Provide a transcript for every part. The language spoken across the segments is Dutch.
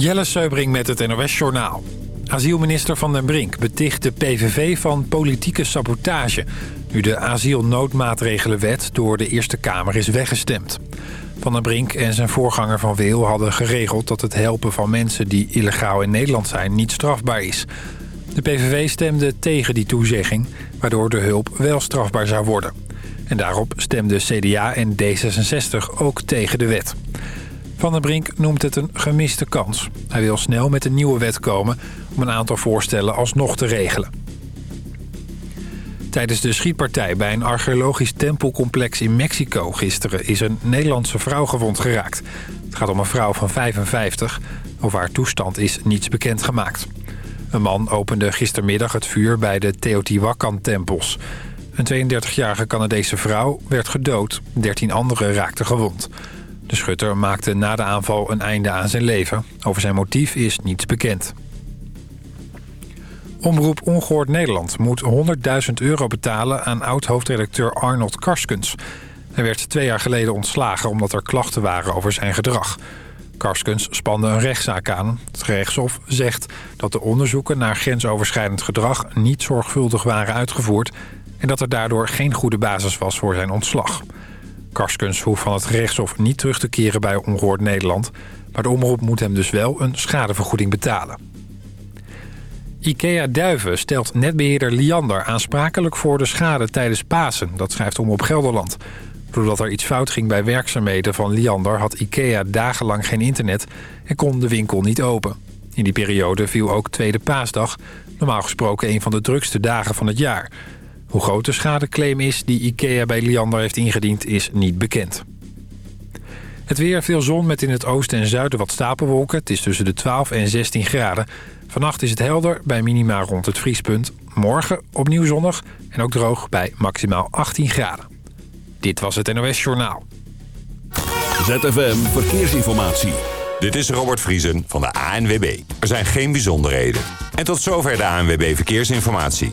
Jelle Seubring met het NOS Journaal. Asielminister Van den Brink beticht de PVV van politieke sabotage... nu de asielnoodmaatregelenwet door de Eerste Kamer is weggestemd. Van den Brink en zijn voorganger Van Weel hadden geregeld... dat het helpen van mensen die illegaal in Nederland zijn niet strafbaar is. De PVV stemde tegen die toezegging... waardoor de hulp wel strafbaar zou worden. En daarop stemden CDA en D66 ook tegen de wet. Van den Brink noemt het een gemiste kans. Hij wil snel met een nieuwe wet komen om een aantal voorstellen alsnog te regelen. Tijdens de schietpartij bij een archeologisch tempelcomplex in Mexico gisteren... is een Nederlandse vrouw gewond geraakt. Het gaat om een vrouw van 55. Over haar toestand is niets bekendgemaakt. Een man opende gistermiddag het vuur bij de Teotihuacan-tempels. Een 32-jarige Canadese vrouw werd gedood. 13 anderen raakten gewond. De schutter maakte na de aanval een einde aan zijn leven. Over zijn motief is niets bekend. Omroep Ongehoord Nederland moet 100.000 euro betalen aan oud-hoofdredacteur Arnold Karskens. Hij werd twee jaar geleden ontslagen omdat er klachten waren over zijn gedrag. Karskens spande een rechtszaak aan. Het gerechtshof zegt dat de onderzoeken naar grensoverschrijdend gedrag niet zorgvuldig waren uitgevoerd... en dat er daardoor geen goede basis was voor zijn ontslag. Karskens hoeft van het gerechtshof niet terug te keren bij Ongehoord Nederland... maar de omroep moet hem dus wel een schadevergoeding betalen. IKEA Duiven stelt netbeheerder Liander aansprakelijk voor de schade tijdens Pasen. Dat schrijft om op Gelderland. Doordat er iets fout ging bij werkzaamheden van Liander... had IKEA dagenlang geen internet en kon de winkel niet open. In die periode viel ook Tweede Paasdag... normaal gesproken een van de drukste dagen van het jaar... Hoe groot de schadeclaim is die IKEA bij Liander heeft ingediend is niet bekend. Het weer, veel zon met in het oosten en zuiden wat stapelwolken. Het is tussen de 12 en 16 graden. Vannacht is het helder bij minima rond het vriespunt. Morgen opnieuw zonnig en ook droog bij maximaal 18 graden. Dit was het NOS Journaal. ZFM Verkeersinformatie. Dit is Robert Vriesen van de ANWB. Er zijn geen bijzonderheden. En tot zover de ANWB Verkeersinformatie.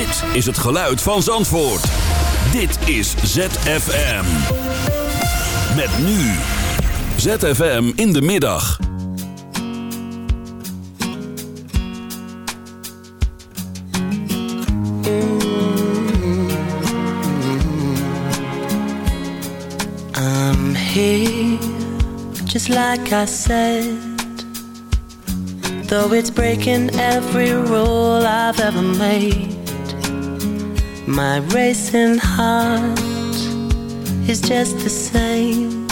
Dit is het geluid van Zandvoort. Dit is ZFM. Met nu. ZFM in de middag. I'm here, just like I said. Though it's breaking every rule I've ever made. My racing heart is just the same.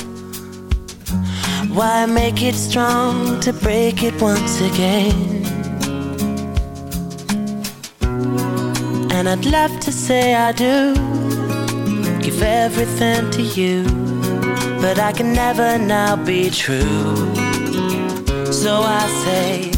Why make it strong to break it once again? And I'd love to say I do give everything to you, but I can never now be true. So I say,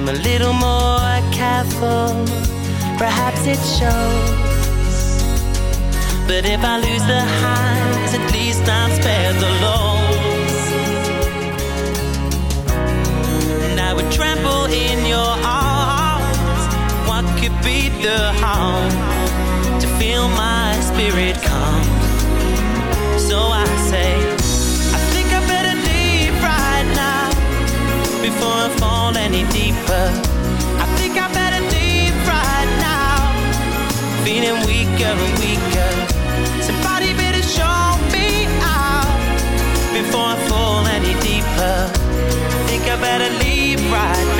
I'm a little more careful, perhaps it shows. But if I lose the highs, at least I'm spared the lows. And I would trample in your arms. What could be the harm to feel my spirit calm? So I say, I think I better leave right now before I any deeper. I think I better leave right now. Feeling weaker and weaker. Somebody better show me out before I fall any deeper. I think I better leave right now.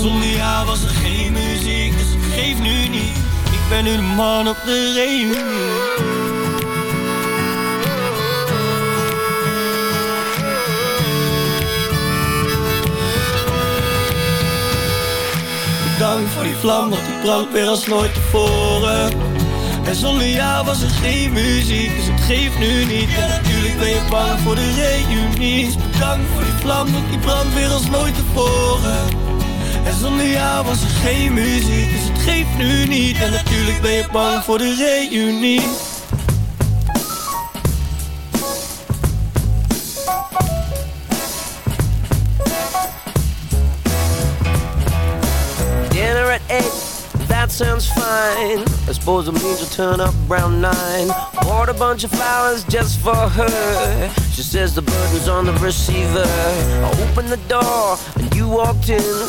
Zonder jou was er geen muziek, dus geef nu niet. Ik ben nu de man op de reunie. Dank voor die vlam, want die brandt weer als nooit tevoren. En zonder jou was er geen muziek, dus het geeft nu niet. En natuurlijk ben je bang voor de reunie. Bedankt voor die vlam, want die brandt weer als nooit tevoren. En zonder jou was er geen muziek, dus het geeft nu niet. En natuurlijk ben je bang voor de reunie. Dinner at eight, that sounds fine. I suppose it means you'll turn up around nine. Bought a bunch of flowers just for her. She says the burden's on the receiver. I opened the door and you walked in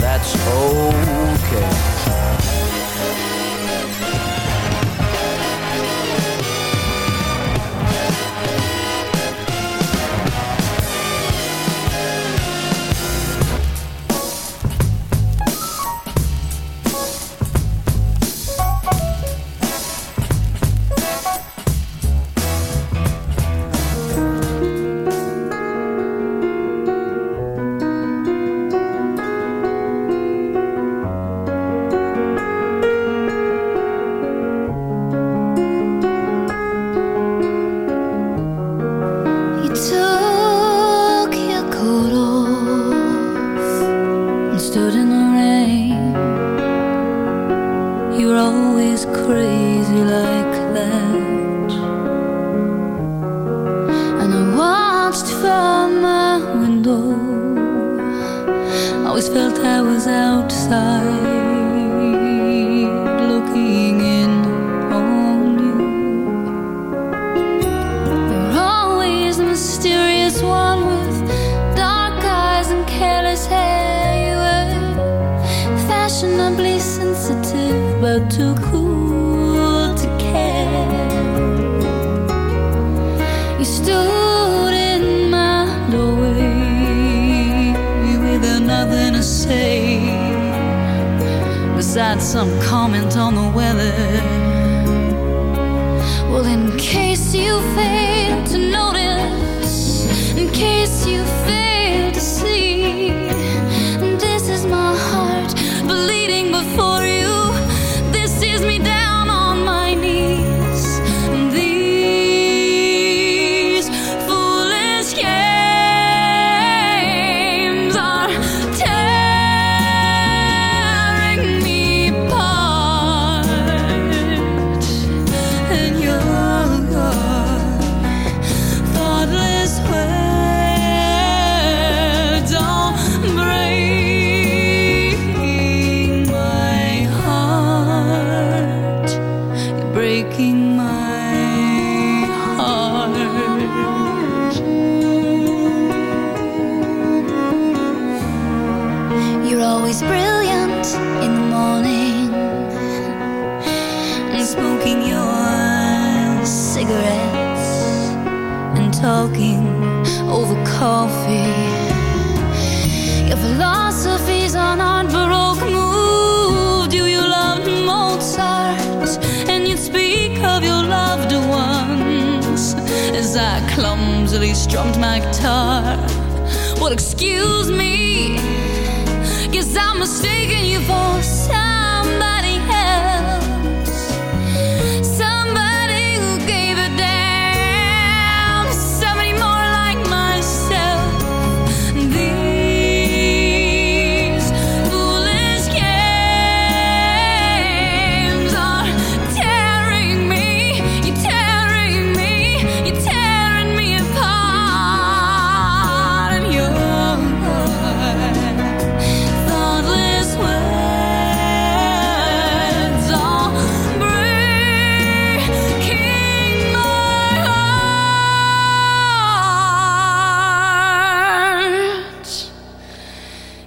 that's okay. tease me down.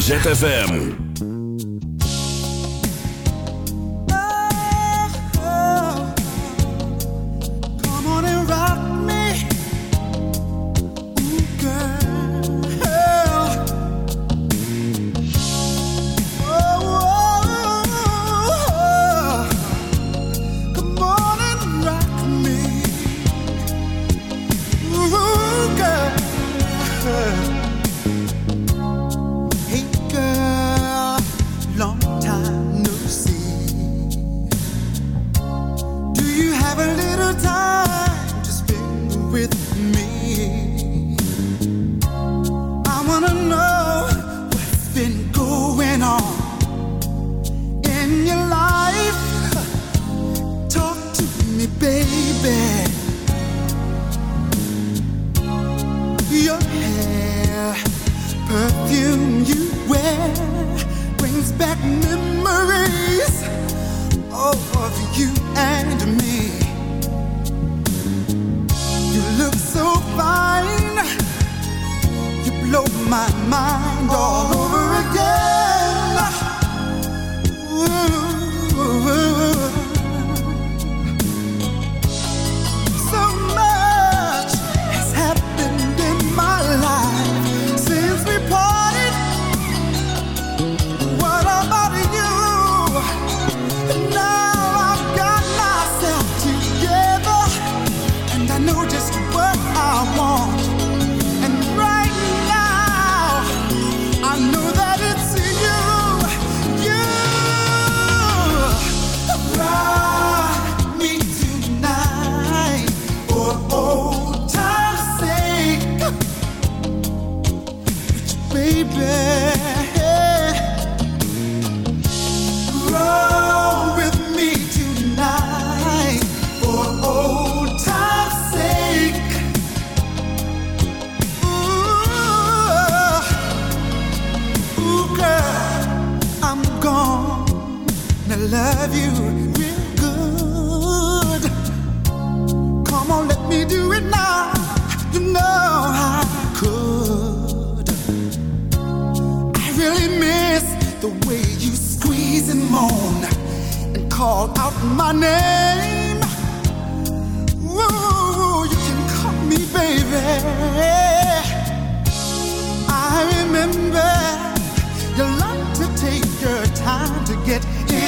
ZFM. love you real good. Come on, let me do it now. You know I could. I really miss the way you squeeze and moan and call out my name. Ooh, you can call me baby. I remember you like to take your time to get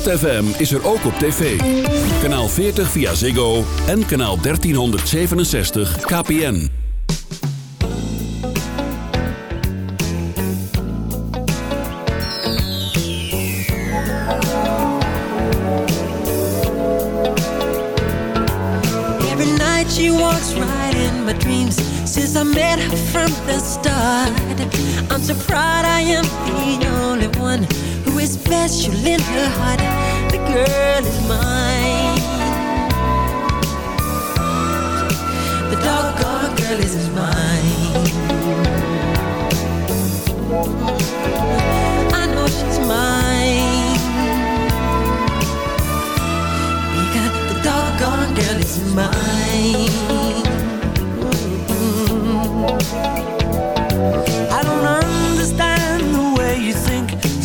ZFM is er ook op tv. Kanaal 40 via Ziggo en kanaal 1367 KPN. Every night she walks right in my dreams. Since I met her from the start. I'm so proud I am the only one. who is special in her heart. The girl is mine. The doggone girl is mine. I know she's mine. Because the doggone girl is mine. Mm -hmm.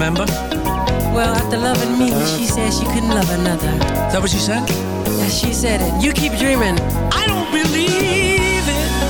remember? Well, after loving me, uh-huh. she said she couldn't love another. Is that what she said? Yeah, she said it. You keep dreaming. I don't believe it.